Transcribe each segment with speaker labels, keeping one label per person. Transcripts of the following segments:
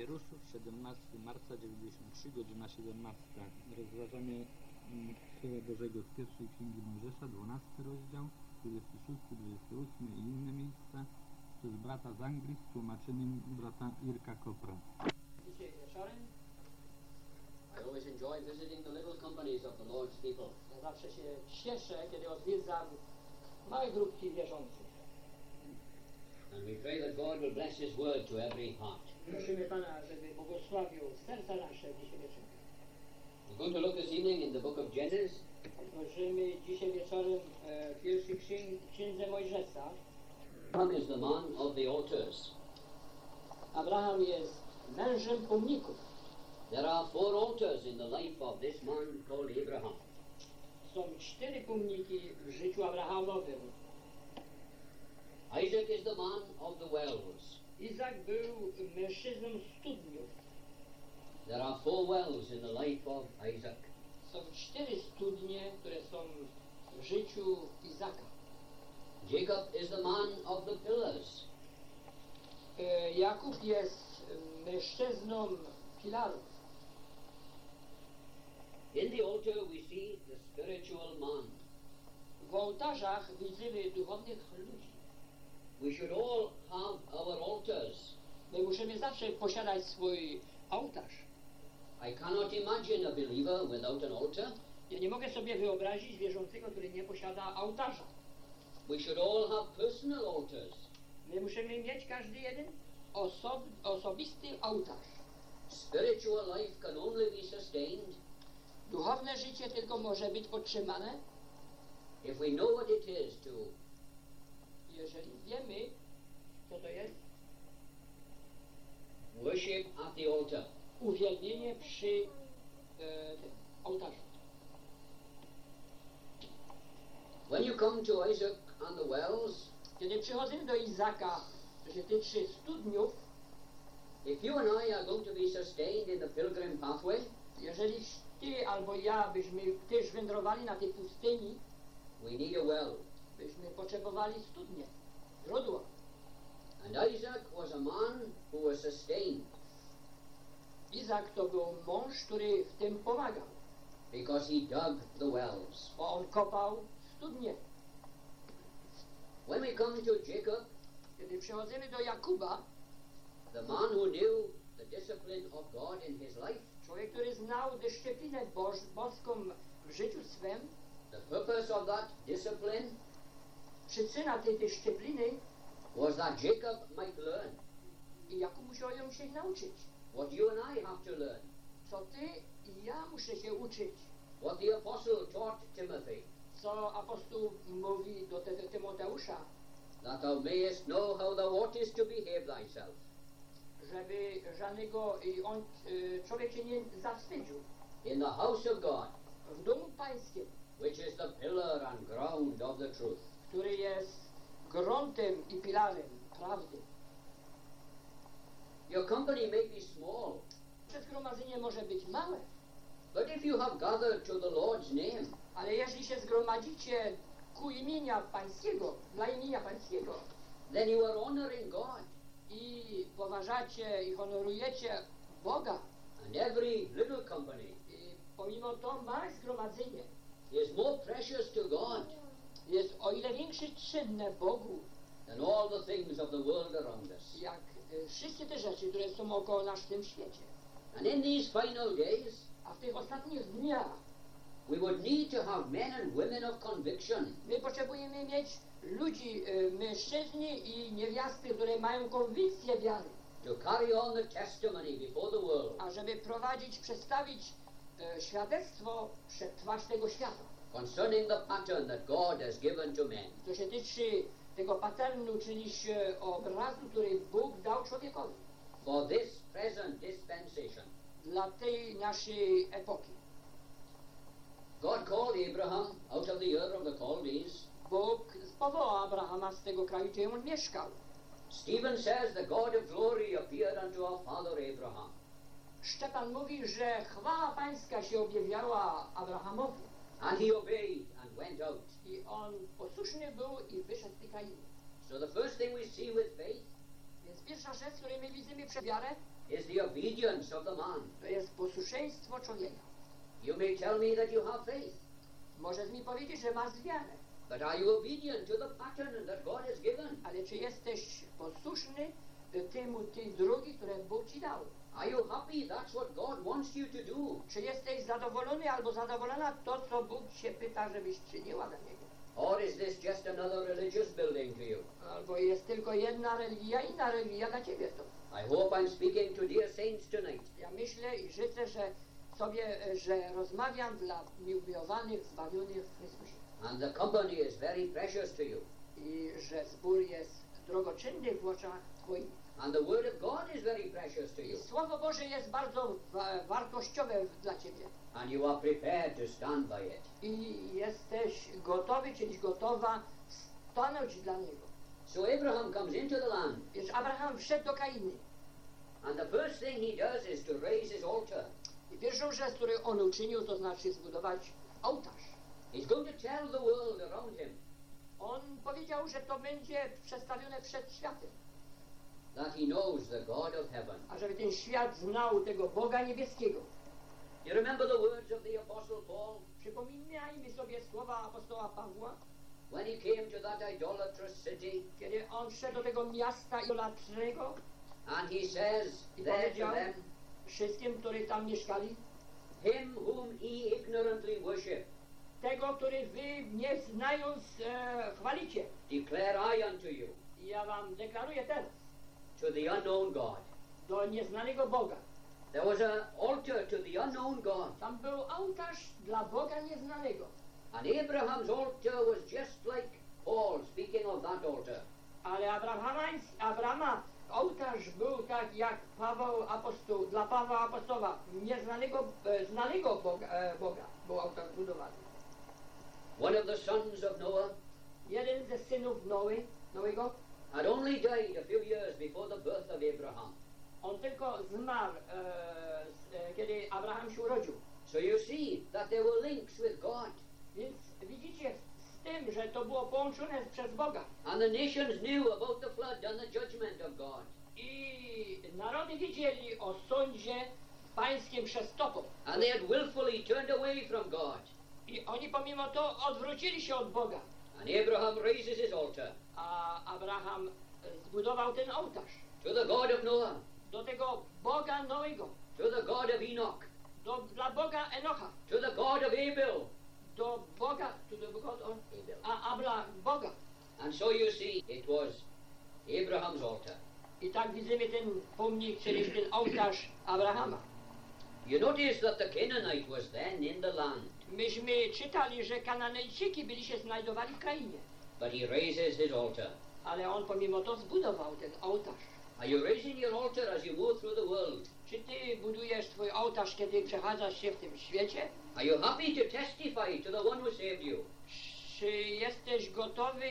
Speaker 1: papierusów, 17 marca 93, godzina 17. Rozważamy mm, Słowo Bożego z pierwszej Księgi Mojżesza, 12 rozdział, 26, 28 i inne miejsca przez brata z Anglii z tłumaczeniem brata Irka Kopra.
Speaker 2: Dzisiaj wieczorem
Speaker 3: I always enjoy visiting the little companies of the Lord's people.
Speaker 2: ja zawsze się cieszę, kiedy odwiedzam małe grupki wierzących.
Speaker 3: And we pray that God will bless His word to every heart.
Speaker 2: Prosimy Pana, żeby błogosławił serca nasze dzisiaj wieczorem.
Speaker 3: We're going to look this evening in the book of Genesis,
Speaker 2: Otworzymy dzisiaj wieczorem e, pierwszy księg, księdze Mojżesza.
Speaker 3: Abraham is the man of the altars.
Speaker 2: Abraham jest mężem pomników.
Speaker 3: There are four altars in the life of this man called Abraham.
Speaker 2: Są cztery pomniki w życiu Abrahamowym.
Speaker 3: Isaac is the man of the wells.
Speaker 2: Izak był mężczyzną studniów.
Speaker 3: There are four wells in the life of Isaac.
Speaker 2: Są cztery studnie, które są w życiu Izaka.
Speaker 3: Jacob is the man of the pillars.
Speaker 2: E, Jakub jest mężczyzną filarów.
Speaker 3: In the altar we see the spiritual man.
Speaker 2: W ołtarzach widzimy duchownych ludzi. My musimy zawsze posiadać swój ołtarz.
Speaker 3: I cannot imagine a believer without an altar.
Speaker 2: Ja nie mogę sobie wyobrazić wierzącego, który nie posiada ołtarza.
Speaker 3: We should all have personal altars.
Speaker 2: My musimy mieć każdy jeden osob, osobisty ołtarz.
Speaker 3: Spiritual life can only be sustained
Speaker 2: Duchowne życie tylko może być podtrzymane,
Speaker 3: if we know what it is to
Speaker 2: jeżeli wiemy, co to jest
Speaker 3: worship at the altar.
Speaker 2: uwielbienie przy e, tym ołtarzu.
Speaker 3: When you come to Isaac and the wells,
Speaker 2: Kiedy przychodzimy do Izaka, to się tyczy studniów,
Speaker 3: if you and I are going to be sustained in the pilgrim pathway,
Speaker 2: jeżeli ty albo ja byśmy też wędrowali na tej pustyni,
Speaker 3: we need a well.
Speaker 2: Byśmy potrzebowali studnie, źródła.
Speaker 3: And Isaac was a man who was sustained
Speaker 2: Izak to był mąż, który w tym pomagał,
Speaker 3: because he dug the wells.
Speaker 2: bo on kopał studnie.
Speaker 3: When we come to Jacob,
Speaker 2: Kiedy przychodzimy do Jakuba,
Speaker 3: the man who knew the discipline of God in his life,
Speaker 2: człowiek, który znał dyscyplinę boż, boską w życiu swym,
Speaker 3: the purpose of that discipline
Speaker 2: przyczyna tej dyscypliny
Speaker 3: was that Jacob might learn
Speaker 2: i Jakub musiał ją się nauczyć.
Speaker 3: what you and I have to learn,
Speaker 2: Co ty i ja muszę się uczyć.
Speaker 3: what the apostle taught Timothy,
Speaker 2: Co apostoł mówi do Ty- Tymoteusza,
Speaker 3: that thou mayest know how thou oughtest to behave thyself.
Speaker 2: żeby żadnego i on, y, człowiek się nie zawstydził.
Speaker 3: in the house of God,
Speaker 2: W domu pańskim,
Speaker 3: which is the pillar and ground of the truth.
Speaker 2: Który jest gruntem i pilarem prawdy.
Speaker 3: Your company may be small,
Speaker 2: Nasze zgromadzenie może być małe,
Speaker 3: but if you have gathered to the Lord's name,
Speaker 2: ale jeżeli się zgromadzicie ku imienia pańskiego, dla imienia pańskiego
Speaker 3: then you are honoring God.
Speaker 2: i poważacie i honorujecie Boga,
Speaker 3: And every little company
Speaker 2: i pomimo to małe zgromadzenie
Speaker 3: is more precious to God
Speaker 2: jest o ile większe cenne Bogu,
Speaker 3: than all the things of the world around us.
Speaker 2: jak y, wszystkie te rzeczy, które są około nas w tym świecie.
Speaker 3: And in these final days,
Speaker 2: A w tych ostatnich dniach
Speaker 3: we would need to have men and women of conviction
Speaker 2: my potrzebujemy mieć ludzi, mężczyzn i niewiasty, które mają konwicję wiary,
Speaker 3: to carry on the testimony before the world
Speaker 2: a żeby prowadzić, przedstawić e, świadectwo przed twarz tego świata.
Speaker 3: Concerning the pattern that God has given to men.
Speaker 2: To się tyczy tego paternu, czyli się obrazu, który Bóg dał człowiekowi
Speaker 3: For this present dispensation,
Speaker 2: dla tej naszej epoki.
Speaker 3: God called Abraham out of the Ur of the Chaldees
Speaker 2: Bóg powołał Abrahama z tego kraju, gdzie on mieszkał.
Speaker 3: Stephen says the God of glory appeared unto our father Abraham.
Speaker 2: Szczepan mówi, że chwała pańska się objawiała Abrahamowi
Speaker 3: And he obeyed and went out.
Speaker 2: i on posłuszny był i wyszedł z tej krainy.
Speaker 3: So the first thing we see with faith
Speaker 2: Więc pierwsza rzecz, której my widzimy przez wiarę,
Speaker 3: is the obedience of the man.
Speaker 2: to jest posłuszeństwo człowieka.
Speaker 3: You may tell me that you have faith,
Speaker 2: Możesz mi powiedzieć, że masz wiarę,
Speaker 3: but are you obedient to the pattern that God has given?
Speaker 2: ale czy jesteś posłuszny y, temu, tej drogi, które Bóg ci dał?
Speaker 3: Are you happy? That's what God wants you to do.
Speaker 2: Czy jesteś zadowolony albo zadowolona to, co Bóg się pyta, żebyś czyniła dla Niego?
Speaker 3: Or is this just another religious building to you?
Speaker 2: Albo jest tylko jedna religia, inna religia dla Ciebie to.
Speaker 3: I hope I'm speaking to dear saints tonight.
Speaker 2: Ja myślę i życzę, że sobie, że rozmawiam dla miłowanych, zbawionych w Chrystusie.
Speaker 3: And the company is very precious to you.
Speaker 2: I że zbór jest drogoczynny w oczach Twoich.
Speaker 3: And the Word of God is very precious to
Speaker 2: I
Speaker 3: you.
Speaker 2: Słowo Boże jest bardzo wa- wartościowe dla Ciebie.
Speaker 3: And you are prepared to stand by it.
Speaker 2: I jesteś gotowy, czyli gotowa stanąć dla Niego.
Speaker 3: So Abraham comes into the land.
Speaker 2: Więc Abraham wszedł do Kainy.
Speaker 3: And the first thing he does is to raise his altar.
Speaker 2: I pierwszą rzecz, którą on uczynił, to znaczy zbudować ołtarz.
Speaker 3: He's going to tell the world around him
Speaker 2: On powiedział, że to będzie przedstawione przed światem.
Speaker 3: That he knows the God of heaven.
Speaker 2: A żeby ten świat znał tego Boga niebieskiego.
Speaker 3: You remember the words of the Apostle Paul
Speaker 2: Przypominajmy sobie słowa apostoła Pawła,
Speaker 3: when he came to that idolatrous city
Speaker 2: kiedy on wszedł do tego miasta idolatrycznego,
Speaker 3: and he says
Speaker 2: I
Speaker 3: there to
Speaker 2: powiedział
Speaker 3: them,
Speaker 2: wszystkim, którzy tam mieszkali,
Speaker 3: Him whom ye ignorantly worship,
Speaker 2: tego, który wy nie znając e, chwalicie.
Speaker 3: declare I unto you,
Speaker 2: ja wam deklaruję teraz,
Speaker 3: to the unknown God.
Speaker 2: do nieznanego Boga.
Speaker 3: There was an altar to the unknown God.
Speaker 2: Tam był ołtarz dla Boga nieznanego.
Speaker 3: And Abraham's altar was just like Paul speaking of that altar.
Speaker 2: Ale Abrahama, ołtarz był tak jak Paweł apostoł, dla Pawła apostoła, nieznanego, e, znanego Boga, e, Boga był ołtarz budowany.
Speaker 3: One of the sons of Noah
Speaker 2: Jeden ze synów Nowy, Noego,
Speaker 3: had only died a few years before the birth of Abraham.
Speaker 2: on tylko zmarł, e, e, kiedy Abraham się urodził.
Speaker 3: So you see that there were links with God.
Speaker 2: Więc widzicie z tym, że to było połączone przez Boga.
Speaker 3: And the nations knew about the flood and the judgment of God.
Speaker 2: I narody wiedzieli o sądzie pańskim przez topą.
Speaker 3: And they had willfully turned away from God.
Speaker 2: I oni pomimo to odwrócili się od Boga.
Speaker 3: And Abraham raises his altar
Speaker 2: A Abraham zbudował ten ołtarz
Speaker 3: to the God of Noah,
Speaker 2: do tego Boga Noego,
Speaker 3: to the God of Enoch,
Speaker 2: do, dla Boga Enocha,
Speaker 3: to the God of Abel.
Speaker 2: do Boga, to do Boga, o, a Abla Boga.
Speaker 3: And so you see, it was Abraham's altar.
Speaker 2: I tak widzimy ten pomnik, czyli ten ołtarz Abrahama.
Speaker 3: You notice that the Canaanite was then in the land,
Speaker 2: Myśmy czytali, że Kananejczyki byli się znajdowali w krainie,
Speaker 3: but he raises his altar.
Speaker 2: ale on pomimo to zbudował ten ołtarz.
Speaker 3: Are you raising your altar as you move through the world?
Speaker 2: Czy ty budujesz swój ołtarz, kiedy przechadzasz się w tym świecie?
Speaker 3: Are you happy to testify to the one who saved you?
Speaker 2: Czy jesteś gotowy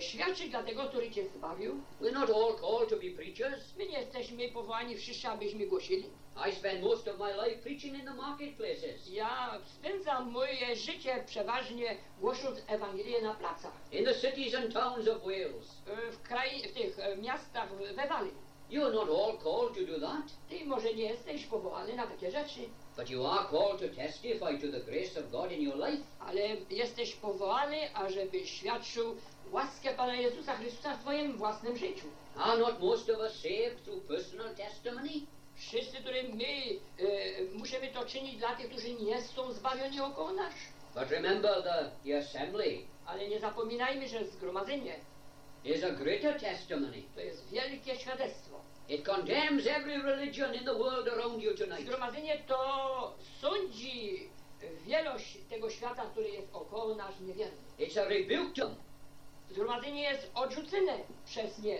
Speaker 2: świadczyć dla tego, który cię zbawił?
Speaker 3: We're not all called to be preachers.
Speaker 2: My nie jesteśmy powołani wszyscy, abyśmy głosili.
Speaker 3: I spend most of my life preaching in the marketplaces,
Speaker 2: Ja spędzam moje życie przeważnie głosząc Ewangelię na placach,
Speaker 3: in the cities and towns of Wales.
Speaker 2: e, w, kraj, w tych e, miastach we Walii.
Speaker 3: You're not all called to do that,
Speaker 2: Ty może nie jesteś powołany na takie rzeczy,
Speaker 3: but you are called to testify to the grace of God in your life.
Speaker 2: ale jesteś powołany, ażeby świadczył łaskę Pana Jezusa Chrystusa w Twoim własnym życiu.
Speaker 3: Are not most of us saved through personal testimony?
Speaker 2: Wszyscy, którzy my e, musimy to czynić dla tych, którzy nie są zbawieni około nas.
Speaker 3: But remember the, the assembly
Speaker 2: Ale nie zapominajmy, że zgromadzenie
Speaker 3: is a greater testimony.
Speaker 2: to jest wielkie świadectwo.
Speaker 3: It condemns every religion in the world around you tonight.
Speaker 2: Zgromadzenie to sądzi wielość tego świata, który jest około nas niewierny.
Speaker 3: It's a rebuke to.
Speaker 2: Zgromadzenie jest odrzucone przez nie,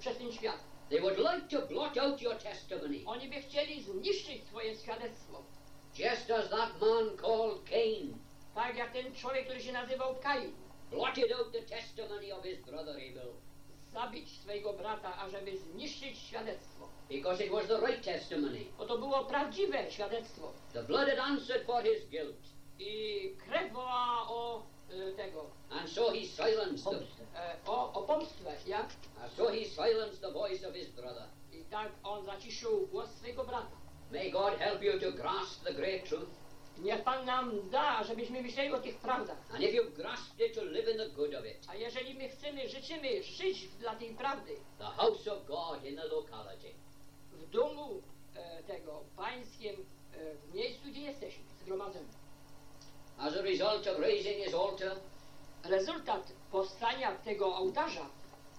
Speaker 2: przez, ten świat.
Speaker 3: They would like to blot out your testimony,
Speaker 2: Oni by chcieli zniszczyć swoje świadectwo.
Speaker 3: just as that man called Cain
Speaker 2: Tak jak ten człowiek, który się nazywał Kain.
Speaker 3: blotted out the testimony of his brother Abel,
Speaker 2: Zabić swojego brata, ażeby zniszczyć świadectwo.
Speaker 3: because it was the right testimony.
Speaker 2: Bo to było prawdziwe świadectwo.
Speaker 3: The blood had answered for his guilt,
Speaker 2: I krew wołała o tego,
Speaker 3: and so he silenced them.
Speaker 2: e, o, o pomstwę, jak?
Speaker 3: And so he silenced the voice of his brother.
Speaker 2: I tak on zaciszył głos swojego brata.
Speaker 3: May God help you to grasp the great truth.
Speaker 2: Niech Pan nam da, żebyśmy myśleli o tych prawdach.
Speaker 3: And if you've grasped it, to live in the good of it.
Speaker 2: A jeżeli my chcemy, życzymy żyć dla tej prawdy,
Speaker 3: The house of God in the locality.
Speaker 2: w domu e, tego pańskim, e, w miejscu, gdzie jesteśmy, zgromadzeni.
Speaker 3: As a result of raising his altar,
Speaker 2: Rezultat powstania tego ołtarza,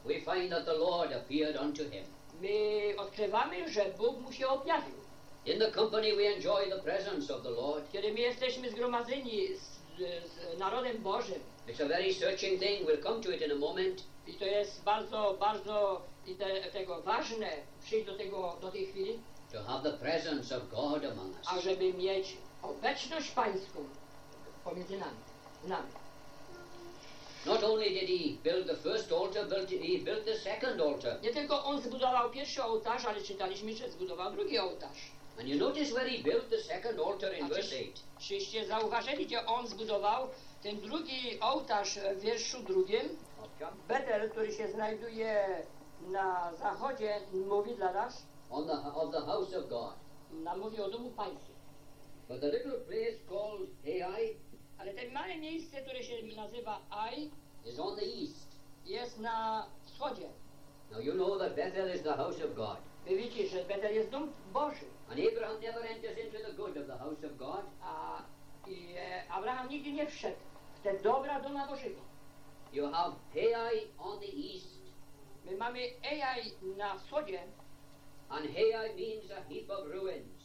Speaker 3: we find that the Lord appeared unto him.
Speaker 2: my odkrywamy, że Bóg mu się objawił.
Speaker 3: In the company we enjoy the presence of the Lord.
Speaker 2: Kiedy my jesteśmy zgromadzeni z, z narodem Bożym,
Speaker 3: It's a very searching thing. We'll come to it in a moment.
Speaker 2: i to jest bardzo, bardzo i te, tego ważne, przyjść do, tego, do tej chwili,
Speaker 3: To have the presence of God among us.
Speaker 2: ażeby mieć obecność pańską pomiędzy nami, nami.
Speaker 3: Not only did he build the first altar, built, he built the second altar.
Speaker 2: Nie tylko on zbudował pierwszy ołtarz, ale czytaliśmy, że zbudował drugi ołtarz.
Speaker 3: And you notice where he built the second altar in
Speaker 2: A
Speaker 3: verse
Speaker 2: czyż,
Speaker 3: 8.
Speaker 2: czyście zauważyli, gdzie on zbudował ten drugi ołtarz w wierszu drugim? Betel, który się znajduje na zachodzie, mówi dla nas,
Speaker 3: On the, of the house of God.
Speaker 2: nam mówi o domu pańskim.
Speaker 3: But the little place called Ai
Speaker 2: Ale to małe miejsce, które się nazywa Ai,
Speaker 3: is on the east.
Speaker 2: jest na wschodzie.
Speaker 3: Now you know that Bethel is the house of God.
Speaker 2: Wy wiecie, że Betel jest dom Boży,
Speaker 3: And Abraham never enters into the good of the house of God.
Speaker 2: a i, e, Abraham nigdy nie wszedł w te dobra doma Bożego.
Speaker 3: You have Hai on the east,
Speaker 2: My mamy Ai na wschodzie,
Speaker 3: and Hai means a heap of ruins.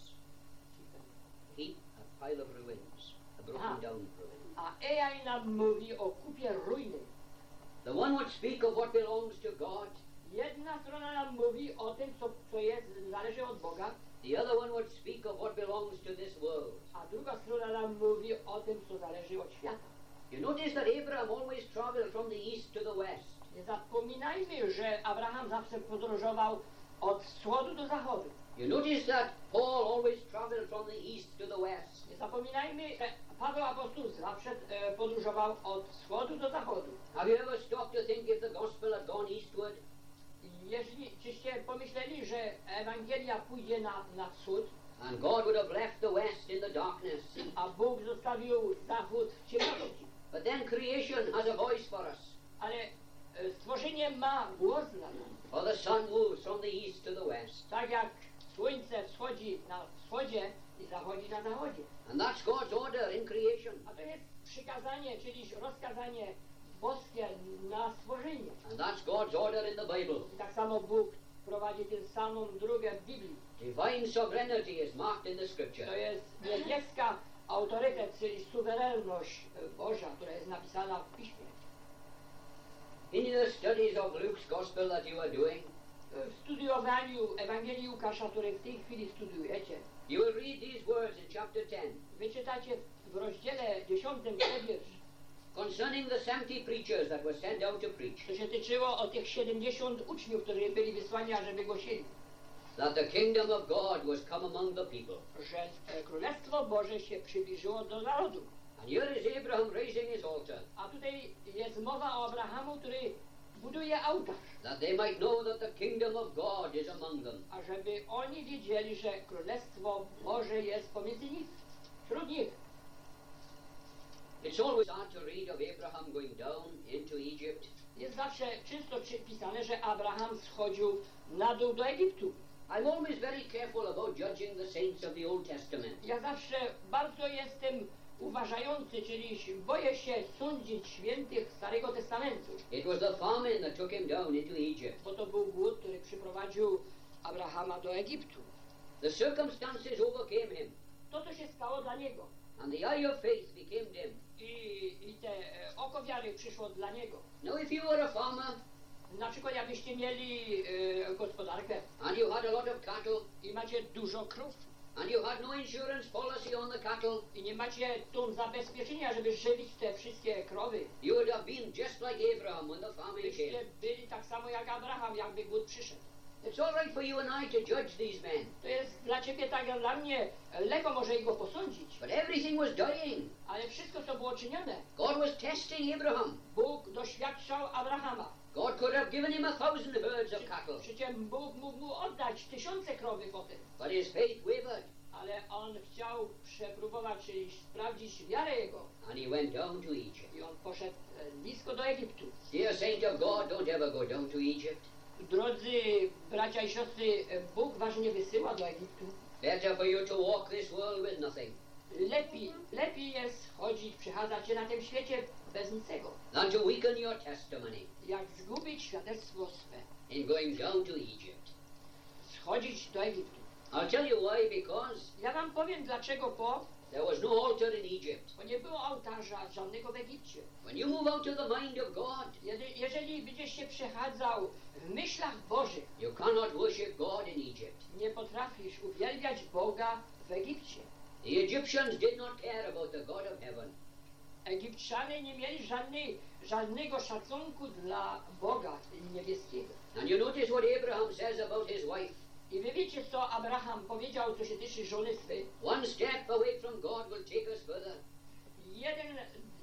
Speaker 2: Mówi o kupie ruiny.
Speaker 3: The one would speak of what belongs to God,
Speaker 2: Jedna strona mówi o tym, co, co jest, zależy od Boga,
Speaker 3: the other one would speak of what belongs to this world.
Speaker 2: a druga strona mówi o tym, co zależy od świata.
Speaker 3: You notice that Abraham always traveled from the east to the west.
Speaker 2: Nie zapominajmy, że Abraham zawsze podróżował od wschodu do zachodu.
Speaker 3: You notice that Paul always traveled from the east to the west.
Speaker 2: Nie zapominajmy, że Paweł Apostoł zawsze e, podróżował od wschodu do zachodu.
Speaker 3: Have you ever stopped to think if the gospel had gone eastward?
Speaker 2: Jeżeli czyście pomyśleli, że Ewangelia pójdzie na, na wschód,
Speaker 3: And God would have left the west in the darkness.
Speaker 2: a Bóg zostawił zachód w ciemności.
Speaker 3: But then creation has a voice for us.
Speaker 2: Ale e, stworzenie ma głos dla nas.
Speaker 3: For the sun moves from the east to the west.
Speaker 2: Tak jak słońce wschodzi na wschodzie zachodzi na zachodzie.
Speaker 3: And that's God's order in creation.
Speaker 2: A to jest przykazanie, czyli rozkazanie boskie na stworzenie.
Speaker 3: And that's God's order in the Bible.
Speaker 2: I tak samo Bóg prowadzi tę samą drogę w Biblii.
Speaker 3: Divine sovereignty is marked in the
Speaker 2: To
Speaker 3: scripture.
Speaker 2: jest niebieska autorytet, czyli suwerenność Boża, która jest napisana w Piśmie.
Speaker 3: In the studies of Luke's gospel that you are doing,
Speaker 2: W studiowaniu Ewangelii Łukasza, które w tej chwili studiujecie,
Speaker 3: you will read these words in chapter 10
Speaker 2: wyczytacie w rozdziale 10 ten wiersz.
Speaker 3: concerning the 70 preachers that were sent out to preach.
Speaker 2: To się tyczyło o tych 70 uczniów, którzy byli wysłani, ażeby głosili,
Speaker 3: that the kingdom of God was come among the people.
Speaker 2: że e, Królestwo Boże się przybliżyło do narodu.
Speaker 3: And here is Abraham raising his altar,
Speaker 2: A tutaj jest mowa o Abrahamu, który buduje ołtarz,
Speaker 3: that they might know that the kingdom of God is among them.
Speaker 2: ażeby oni wiedzieli, że Królestwo Boże jest pomiędzy nich, wśród nich.
Speaker 3: It's always hard to read of Abraham going down into Egypt,
Speaker 2: Jest zawsze często czy- pisane, że Abraham schodził na dół do Egiptu.
Speaker 3: I'm always very careful about judging the saints of the Old Testament.
Speaker 2: Ja zawsze bardzo jestem uważający, czyli boję się sądzić świętych Starego Testamentu,
Speaker 3: It was the famine that took him down into Egypt.
Speaker 2: bo to był głód, który przyprowadził Abrahama do Egiptu.
Speaker 3: The circumstances overcame him,
Speaker 2: To, co się stało dla niego
Speaker 3: and the eye of faith became dim.
Speaker 2: i, i te e, oko wiary przyszło dla niego.
Speaker 3: Now, if you were a farmer
Speaker 2: Na przykład jakbyście mieli e, gospodarkę
Speaker 3: and you had a lot of cattle,
Speaker 2: i macie dużo krów
Speaker 3: and you had no insurance policy on the cattle,
Speaker 2: i nie macie tu zabezpieczenia, żeby żywić te wszystkie krowy,
Speaker 3: you would have been just like Abraham when the famine came.
Speaker 2: byli tak samo jak Abraham, jakby głód przyszedł.
Speaker 3: It's all right for you and I to judge these men,
Speaker 2: To jest dla ciebie tak jak dla mnie lekko może ich go posądzić,
Speaker 3: but everything was dying.
Speaker 2: ale wszystko co było czynione,
Speaker 3: God was testing Abraham.
Speaker 2: Bóg doświadczał Abrahama.
Speaker 3: God could have given him a thousand herds of cattle,
Speaker 2: Przecież Bóg mógł mu oddać tysiące krowy potem.
Speaker 3: but his faith wavered,
Speaker 2: Ale on chciał przepróbować, czyli sprawdzić wiarę jego.
Speaker 3: and he went down to Egypt.
Speaker 2: I on poszedł e, blisko do Egiptu.
Speaker 3: Dear saint of God, don't ever go down to Egypt.
Speaker 2: Drodzy bracia i siostry, e, Bóg was nie wysyła do Egiptu.
Speaker 3: Better for you to walk this world with nothing
Speaker 2: Lepiej, lepiej jest chodzić, przechadzać się na tym świecie bez niczego,
Speaker 3: than to weaken your testimony
Speaker 2: jak zgubić świadectwo swe.
Speaker 3: in going down to Egypt.
Speaker 2: Schodzić do Egiptu.
Speaker 3: I'll tell you why, because
Speaker 2: Ja wam powiem dlaczego po,
Speaker 3: there was no altar in Egypt.
Speaker 2: bo nie było ołtarza żadnego w Egipcie.
Speaker 3: When you move out to the mind of God,
Speaker 2: Jedy- Jeżeli będziesz się przechadzał w myślach Bożych,
Speaker 3: you cannot worship God in Egypt.
Speaker 2: nie potrafisz uwielbiać Boga w Egipcie.
Speaker 3: The Egyptians did not care about the God of heaven.
Speaker 2: Egipcianie nie mieli żadnej, żadnego szacunku dla Boga niebieskiego.
Speaker 3: And you notice what Abraham says about his wife.
Speaker 2: I wy wiecie, co Abraham powiedział, co się tyczy żony swej?
Speaker 3: One step away from God will take us further.
Speaker 2: Jeden,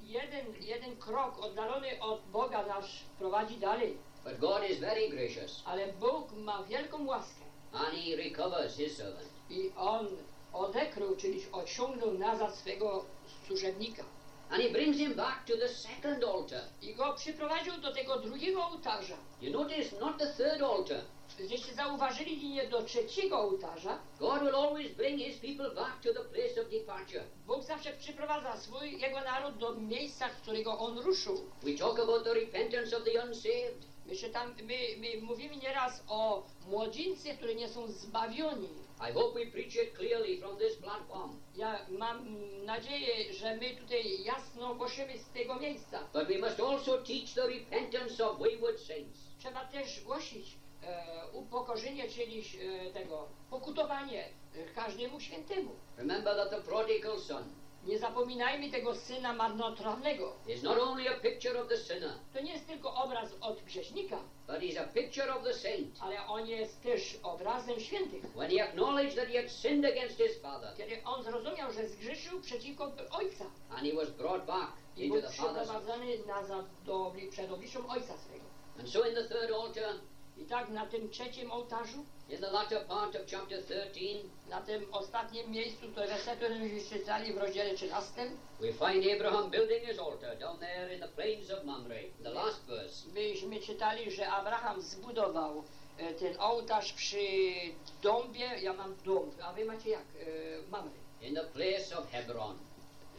Speaker 2: jeden, jeden krok oddalony od Boga nas prowadzi dalej.
Speaker 3: But God is very gracious,
Speaker 2: Ale Bóg ma wielką łaskę
Speaker 3: and he recovers his servant.
Speaker 2: i On odekrył, czyli osiągnął nazad swego służebnika.
Speaker 3: And he brings him back to the second altar.
Speaker 2: I go przyprowadził do tego drugiego ołtarza.
Speaker 3: You notice not the third altar.
Speaker 2: Żeście zauważyli nie do trzeciego ołtarza.
Speaker 3: God will always bring his people back to the place of departure.
Speaker 2: Bóg zawsze przyprowadza swój, jego naród do miejsca, z którego on ruszył.
Speaker 3: We talk about the repentance of the unsaved.
Speaker 2: My, tam, my, my mówimy nieraz o młodzieńcy, którzy nie są zbawioni.
Speaker 3: I hope we preach it clearly from this platform.
Speaker 2: Ja mam nadzieję, że my tutaj jasno głosimy z tego miejsca.
Speaker 3: But we must also teach the repentance of wayward saints.
Speaker 2: Trzeba też głosić e, upokorzenie, czyli e, tego pokutowanie e, każdemu świętemu.
Speaker 3: Remember that the prodigal son
Speaker 2: Nie zapominajmy tego syna marnotrawnego.
Speaker 3: is not only a picture of the sinner,
Speaker 2: To nie jest tylko obraz od grzesznika,
Speaker 3: but he's a picture of the saint.
Speaker 2: ale on jest też obrazem świętych.
Speaker 3: When he acknowledged that he had sinned against his father,
Speaker 2: Kiedy on zrozumiał, że zgrzeszył przeciwko ojca
Speaker 3: and he was brought back into
Speaker 2: był
Speaker 3: the father's
Speaker 2: przeprowadzony nazad do, przed obliczem ojca swego.
Speaker 3: And so in the third altar,
Speaker 2: I tak na tym trzecim ołtarzu,
Speaker 3: in the latter part of chapter 13,
Speaker 2: na tym ostatnim miejscu, to wersetu, który czytali w rozdziale 13,
Speaker 3: we find Abraham building his altar down there in the plains of Mamre, the last verse.
Speaker 2: myśmy czytali, że Abraham zbudował e, ten ołtarz przy dąbie, ja mam dąb, a wy macie jak? E, Mamry,
Speaker 3: in the place of Hebron.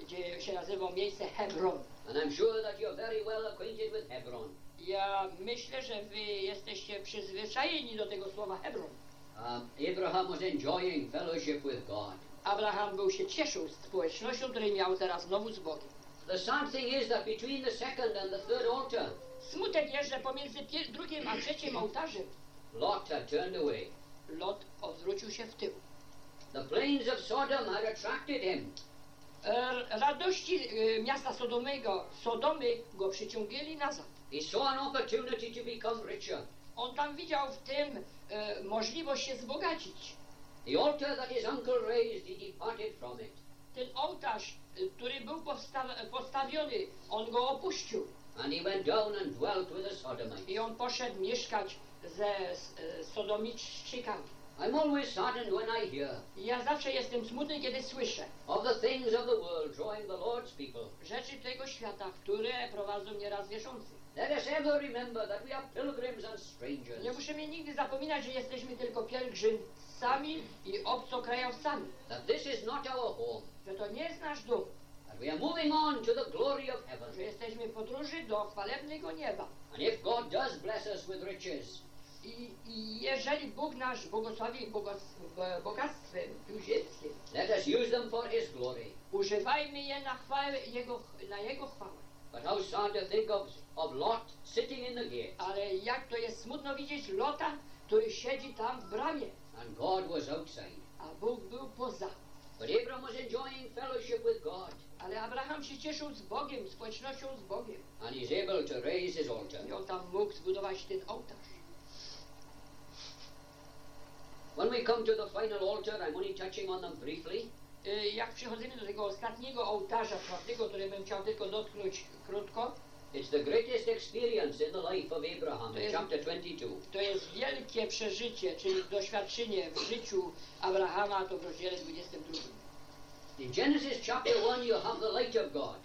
Speaker 2: gdzie się nazywa miejsce Hebron.
Speaker 3: And I'm sure that you're very well acquainted with Hebron.
Speaker 2: Ja myślę, że wy jesteście przyzwyczajeni do tego słowa Hebron.
Speaker 3: Um, Abraham was enjoying fellowship with God.
Speaker 2: Abraham był się cieszył z społecznością, której miał teraz znowu z Bogiem.
Speaker 3: The sad thing is that between the second and the third altar,
Speaker 2: Smutek jest, że pomiędzy drugim a trzecim ołtarzem
Speaker 3: Lot had turned away.
Speaker 2: Lot odwrócił się w tył.
Speaker 3: The plains of Sodom had attracted him.
Speaker 2: E, radości e, miasta Sodomego, Sodomy go przyciągnęli nazad.
Speaker 3: He saw an opportunity to become richer.
Speaker 2: On tam widział w tym e, możliwość się wzbogacić.
Speaker 3: The altar that his uncle raised, he departed from it.
Speaker 2: Ten ołtarz, e, który był powsta- postawiony, on go opuścił.
Speaker 3: And he went down and dwelt with the Sodomites.
Speaker 2: I on poszedł mieszkać ze e, Sodomiczczykami.
Speaker 3: I'm always saddened when I hear
Speaker 2: ja zawsze jestem smutny, kiedy słyszę
Speaker 3: of the things of the world drawing the Lord's people.
Speaker 2: rzeczy tego świata, które prowadzą nieraz wierzących.
Speaker 3: Let us ever remember that we are pilgrims and strangers.
Speaker 2: Nie musimy nigdy zapominać, że jesteśmy tylko pielgrzymcami i obcokrajowcami.
Speaker 3: That this is not our home.
Speaker 2: Że to nie jest nasz dom.
Speaker 3: That we are moving on to the glory of heaven.
Speaker 2: Że jesteśmy w podróży do chwalebnego nieba.
Speaker 3: And if God does bless us with riches,
Speaker 2: I, i jeżeli Bóg nasz błogosławi bogactwem tu ziemskim,
Speaker 3: let us use them for His glory.
Speaker 2: używajmy je na, chwałę jego, na Jego chwałę.
Speaker 3: But how sad to think of, of Lot sitting in the gate,
Speaker 2: Ale jak to jest smutno widzieć Lota, który siedzi tam w bramie,
Speaker 3: and God was outside.
Speaker 2: a Bóg był poza.
Speaker 3: But Abram was enjoying fellowship with God,
Speaker 2: Ale Abraham się cieszył z Bogiem, społecznością z Bogiem.
Speaker 3: and he's able to raise his altar.
Speaker 2: I on tam mógł zbudować ten ołtarz.
Speaker 3: When we come to the final altar, I'm only touching on them briefly.
Speaker 2: Y, Jak przychodzimy do tego ostatniego ołtarza czwartego, który bym chciał tylko dotknąć krótko,
Speaker 3: It's the greatest experience in the life of Abraham in
Speaker 2: Yes.
Speaker 3: chapter 22.
Speaker 2: To jest wielkie przeżycie, czyli doświadczenie w życiu Abrahama, to w rozdziale 22.
Speaker 3: In Genesis chapter 1, you have the light of God.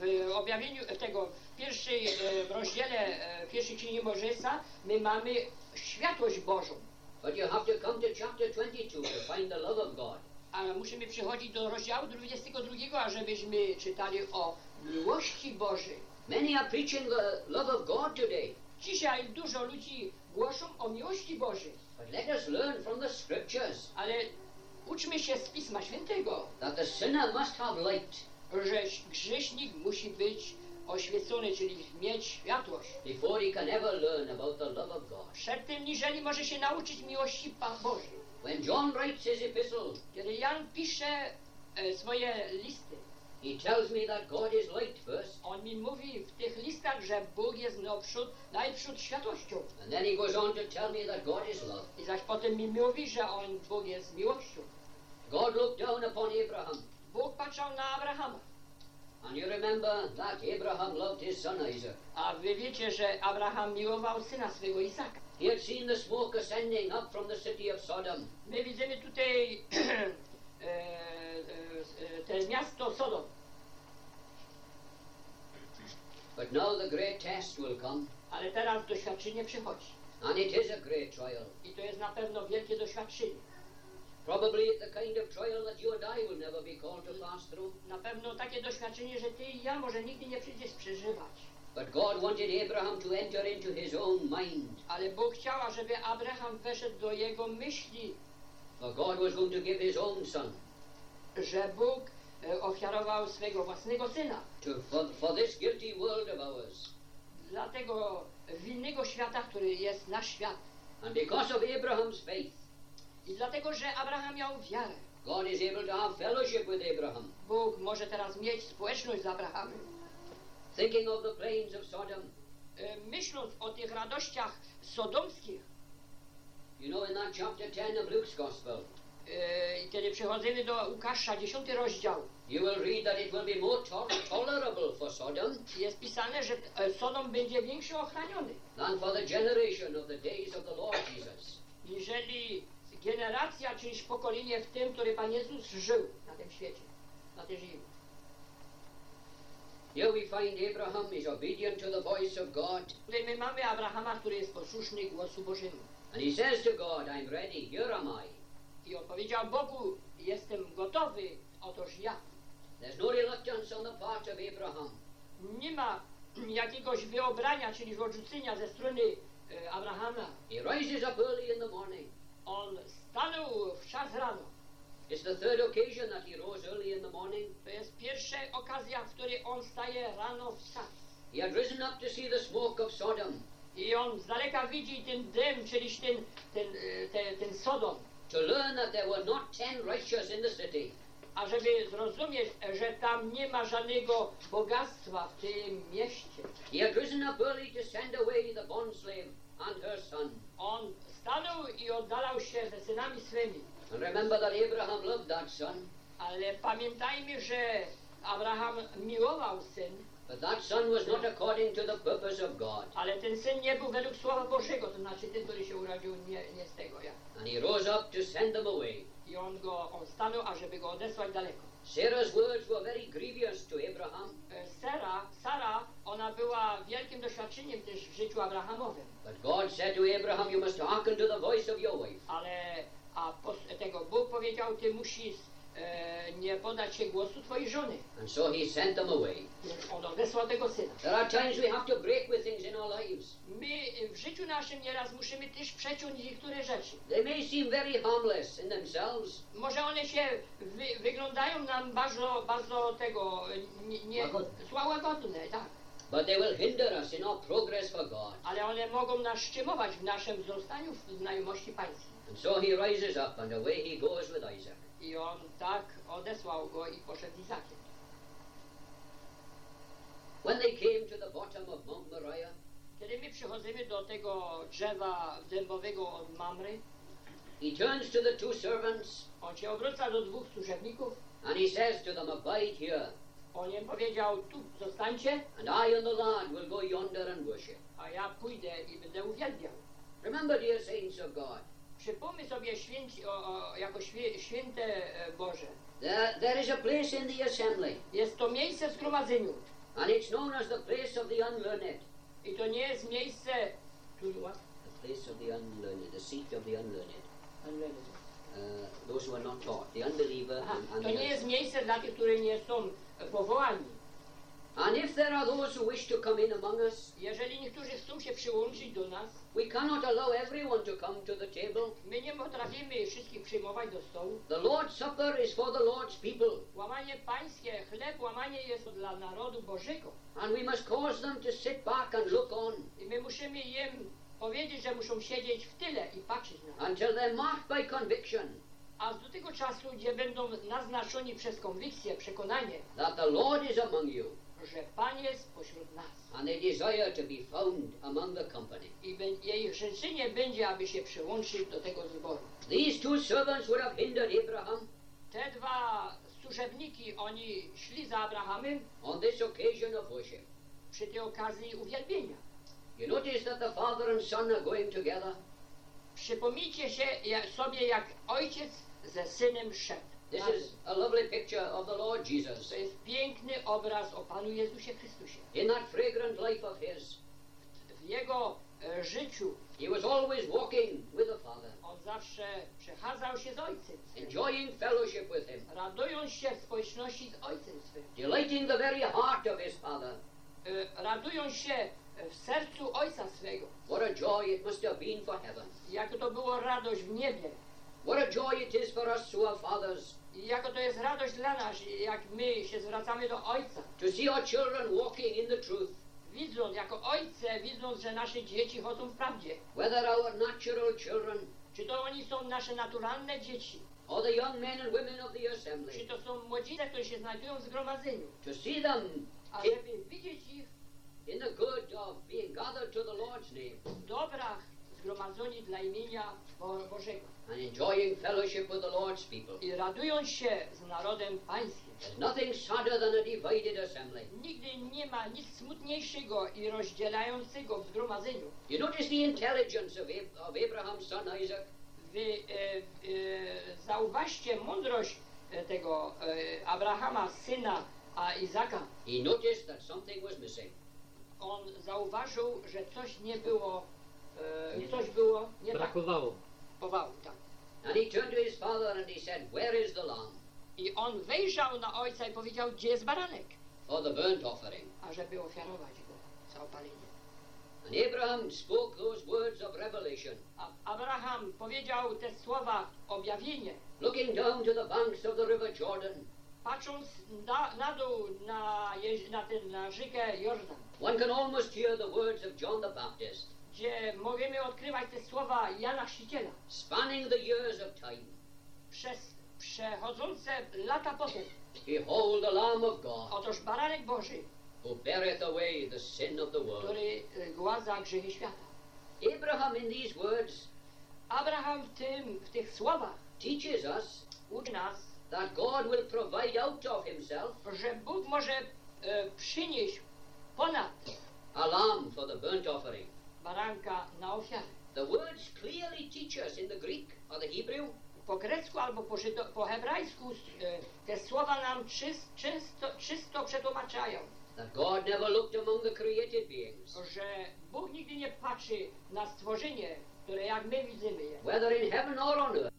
Speaker 2: W objawieniu tego w pierwszej e, w rozdziale e, pierwszej księgi Mojżesza my mamy światłość Bożą,
Speaker 3: But you have to come to chapter 22 to find the love of God.
Speaker 2: Ale musimy przechodzić do rozdziału 22, ażebyśmy czytali o miłości Bożej.
Speaker 3: Many are preaching the love of God today.
Speaker 2: Dzisiaj dużo ludzi głoszą o miłości Bożej,
Speaker 3: But let us learn from the scriptures
Speaker 2: ale uczmy się z Pisma Świętego,
Speaker 3: that the sinner must have light
Speaker 2: że grzesznik musi być oświecony, czyli mieć światłość.
Speaker 3: before he can ever learn about the love of God.
Speaker 2: Przed tym, niżeli może się nauczyć miłości Pan Bożej.
Speaker 3: When John writes his epistle,
Speaker 2: Kiedy Jan pisze e, swoje listy,
Speaker 3: he tells me that God is light first,
Speaker 2: on mi mówi w tych listach, że Bóg jest naprzód, najprzód światłością.
Speaker 3: and then he goes on to tell me that God is love.
Speaker 2: I zaś potem mi mówi, że on, Bóg jest miłością.
Speaker 3: God looked down upon Abraham,
Speaker 2: Bóg patrzał na Abrahama.
Speaker 3: and you remember that Abraham loved his son Isaac.
Speaker 2: A wy wiecie, że Abraham miłował syna swego Izaka.
Speaker 3: He had seen the smoke ascending up from the city of Sodom,
Speaker 2: My widzimy tutaj e, e, e, te miasto Sodom.
Speaker 3: but now the great test will come,
Speaker 2: Ale teraz doświadczenie przychodzi.
Speaker 3: and it is a great trial.
Speaker 2: I to jest na pewno wielkie doświadczenie.
Speaker 3: Probably the kind of trial that you and I will never be called to pass through.
Speaker 2: Na pewno takie doświadczenie, że ty i ja może nigdy nie przyjdziesz przeżywać.
Speaker 3: But God wanted Abraham to enter into his own mind,
Speaker 2: Ale Bóg chciała, żeby Abraham weszedł do jego myśli,
Speaker 3: for God was going to give his own son
Speaker 2: że Bóg e, ofiarował swego własnego syna.
Speaker 3: to for, for this guilty world of ours.
Speaker 2: Dla tego winnego świata, który jest nasz świat.
Speaker 3: And because of Abraham's faith,
Speaker 2: I dlatego, że Abraham miał wiarę.
Speaker 3: God is able to have fellowship with Abraham.
Speaker 2: Bóg może teraz mieć społeczność z Abrahamem.
Speaker 3: Thinking of the plains of Sodom,
Speaker 2: Myśląc o tych radościach sodomskich,
Speaker 3: you know, in that chapter 10 of Luke's Gospel,
Speaker 2: i kiedy przechodzimy do Łukasza, 10 rozdział,
Speaker 3: you will read that it will be more to- tolerable for Sodom
Speaker 2: jest pisane, że e, Sodom będzie większy ochraniony.
Speaker 3: than for the generation of the days of the Lord Jesus.
Speaker 2: Jeżeli generacja, czyż pokolenie w tym, który Pan Jezus żył na tym świecie, na tej ziemi.
Speaker 3: Here we find Abraham is obedient to the voice of God,
Speaker 2: Tutaj my mamy Abrahama, który jest posłuszny głosu Bożemu.
Speaker 3: and he says to God, I'm ready, here am I.
Speaker 2: I on powiedział Bogu, jestem gotowy, otoż ja.
Speaker 3: There's no reluctance on the part of Abraham.
Speaker 2: Nie ma jakiegoś wyobrania, czyli odrzucenia ze strony e, Abrahama.
Speaker 3: He rises up early in the morning.
Speaker 2: On stanął w czas rano. To jest pierwsza okazja, w której on staje rano w czas.
Speaker 3: He had risen up to see the smoke of Sodom,
Speaker 2: I on z daleka widzi ten dym, czyli ten, ten, e, te- ten Sodom.
Speaker 3: to learn that there were not ten righteous in the city.
Speaker 2: A żeby zrozumieć, że tam nie ma żadnego bogactwa w tym mieście.
Speaker 3: He had risen up early to send away the bondslave and her son.
Speaker 2: On stanął i oddalał się ze synami swymi.
Speaker 3: Remember that Abraham loved that son,
Speaker 2: Ale pamiętajmy, że Abraham miłował syn,
Speaker 3: but that son was not according to the purpose of God.
Speaker 2: ale ten syn nie był według Słowa Bożego, to znaczy ten, który się urodził nie, nie z tego ja.
Speaker 3: And he rose up to send them away.
Speaker 2: I on go, on stanął, ażeby go odesłać daleko.
Speaker 3: Sarah's words were very grievous to Abraham,
Speaker 2: E, Sara, Sara, ona była wielkim doświadczeniem też w życiu Abrahamowym,
Speaker 3: but God said to Abraham, You must hearken to the voice of your wife.
Speaker 2: ale a tego Bóg powiedział, ty musisz e, nie podać się głosu twojej żony.
Speaker 3: And so he sent them away.
Speaker 2: Więc on odesłał tego syna.
Speaker 3: There are times we have to break with things in our lives.
Speaker 2: My w życiu naszym nieraz musimy też przeciąć niektóre rzeczy.
Speaker 3: They may seem very harmless in themselves,
Speaker 2: Może one się wy, wyglądają nam bardzo, bardzo tego nie, nie,
Speaker 3: Łagodne.
Speaker 2: sła- łagodne, tak.
Speaker 3: But they will hinder us in our progress for God.
Speaker 2: Ale one mogą nas szczymować w naszym wzrastaniu w znajomości Pańskiej.
Speaker 3: And so he rises up, and away he goes with Isaac.
Speaker 2: I on tak odesłał go i poszedł z Izakiem.
Speaker 3: When they came to the bottom of Mount Moriah,
Speaker 2: Kiedy my przychodzimy do tego drzewa dębowego od Mamry,
Speaker 3: he turns to the two servants
Speaker 2: on się obróca do dwóch służebników
Speaker 3: and he says to them, Abide here,
Speaker 2: On im powiedział, tu zostańcie,
Speaker 3: and I and the lad will go yonder and worship.
Speaker 2: a ja pójdę i będę uwielbiał.
Speaker 3: Remember, dear saints of God,
Speaker 2: Przypomnij sobie święci, o, o, jako świe, święte e, Boże.
Speaker 3: there, there is a place in the assembly,
Speaker 2: Jest to miejsce w zgromadzeniu.
Speaker 3: and it's known as the place of the unlearned.
Speaker 2: I to nie jest miejsce... Tu, what?
Speaker 3: The place of the unlearned, the seat of the unlearned. Uh, those who are not taught, the unbeliever
Speaker 2: Aha,
Speaker 3: and, and
Speaker 2: to nie jest miejsce dla tych, którzy nie są e, powołani.
Speaker 3: And if there are those who wish to come in among us,
Speaker 2: Jeżeli niektórzy chcą się przyłączyć do nas,
Speaker 3: we cannot allow everyone to come to the table.
Speaker 2: my nie potrafimy wszystkich przyjmować do stołu.
Speaker 3: The Lord's Supper is for the Lord's people,
Speaker 2: Łamanie pańskie, chleb łamanie jest dla narodu Bożego.
Speaker 3: and we must cause them to sit back and look on
Speaker 2: I my musimy im powiedzieć, że muszą siedzieć w tyle i patrzeć na nas.
Speaker 3: until they're marked by conviction
Speaker 2: A do tego czasu, gdzie będą naznaczeni przez konwikcję, przekonanie,
Speaker 3: that the Lord is among you,
Speaker 2: że Pan jest pośród nas.
Speaker 3: and they desire to be found among the company.
Speaker 2: I jej życzenie będzie, aby się przyłączyć do tego zboru.
Speaker 3: These two servants would have hindered Abraham
Speaker 2: Te dwa służebniki, oni szli za Abrahamem
Speaker 3: on this occasion of worship.
Speaker 2: przy tej okazji uwielbienia.
Speaker 3: You notice that the father and son are going together.
Speaker 2: Przypomnijcie się jak, sobie, jak ojciec ze synem szedł.
Speaker 3: This is a lovely picture of the Lord Jesus
Speaker 2: To jest piękny obraz o Panu Jezusie Chrystusie.
Speaker 3: in that fragrant life of his.
Speaker 2: W jego e, życiu
Speaker 3: He was always walking with the Father,
Speaker 2: on zawsze przechadzał się z ojcem.
Speaker 3: enjoying fellowship with him,
Speaker 2: Radując się w społeczności z ojcem swym.
Speaker 3: delighting the very heart of his Father.
Speaker 2: E, Radując się w sercu ojca swego.
Speaker 3: What a joy it must have been for heaven.
Speaker 2: Jak to było radość w niebie.
Speaker 3: What a joy it is for us who are fathers
Speaker 2: jako to jest radość dla nas, jak my się zwracamy do ojca.
Speaker 3: to see our children walking in the truth,
Speaker 2: Widząc, jako ojce, widząc, że nasze dzieci chodzą w prawdzie.
Speaker 3: whether our natural children
Speaker 2: Czy to oni są nasze naturalne dzieci,
Speaker 3: or the young men and women of the
Speaker 2: czy
Speaker 3: assembly,
Speaker 2: to są młodzieże, które się znajdują w zgromadzeniu.
Speaker 3: to see them
Speaker 2: A widzieć ich
Speaker 3: in the good of being gathered to the Lord's name
Speaker 2: w dobrach zgromadzeni dla imienia Bo Bożego.
Speaker 3: and enjoying fellowship with the Lord's people.
Speaker 2: I radują się z narodem pańskim.
Speaker 3: There's nothing sadder than a divided assembly.
Speaker 2: Nigdy nie ma nic smutniejszego i rozdzielającego w zgromadzeniu.
Speaker 3: You notice the intelligence of, Ab- of Abraham's son Isaac?
Speaker 2: Wy e, e, zauważcie mądrość e, tego e, Abrahama, syna a Izaka.
Speaker 3: He noticed that something was missing.
Speaker 2: On zauważył, że coś nie było, e, coś było nie tak.
Speaker 1: Brakowało.
Speaker 2: Powału, tak.
Speaker 3: And he turned to his father and he said, Where is the lamb
Speaker 2: I on wejrzał na ojca i powiedział, gdzie jest baranek,
Speaker 3: for the burnt offering?
Speaker 2: ażeby ofiarować go za opalenie.
Speaker 3: And Abraham spoke those words of revelation,
Speaker 2: A Abraham powiedział te słowa objawienie,
Speaker 3: looking down to the banks of the river Jordan.
Speaker 2: Patrząc na, na dół na, na, ten, na rzekę Jordan,
Speaker 3: One can almost hear the words of John the Baptist,
Speaker 2: gdzie możemy odkrywać te słowa Jana Chrzciciela.
Speaker 3: spanning the years of time.
Speaker 2: Przez przechodzące lata potem,
Speaker 3: Behold the Lamb of God,
Speaker 2: otóż baranek Boży,
Speaker 3: who beareth away the sin of the world.
Speaker 2: który e, gładza grzechy świata.
Speaker 3: Abraham, in these words,
Speaker 2: Abraham w tym, w tych słowach
Speaker 3: teaches us
Speaker 2: uczy nas,
Speaker 3: that God will provide out of himself
Speaker 2: że Bóg może e, przynieść ponad
Speaker 3: a lamb for the burnt offering.
Speaker 2: baranka na ofiarę.
Speaker 3: The words clearly teach us in the Greek or the Hebrew
Speaker 2: Po grecku albo po, żydo, po hebrajsku e, te słowa nam czyst, czysto, czysto przetłumaczają,
Speaker 3: that God never looked among the created beings,
Speaker 2: że Bóg nigdy nie patrzy na stworzenie, które jak my widzimy je.
Speaker 3: whether in heaven or on earth,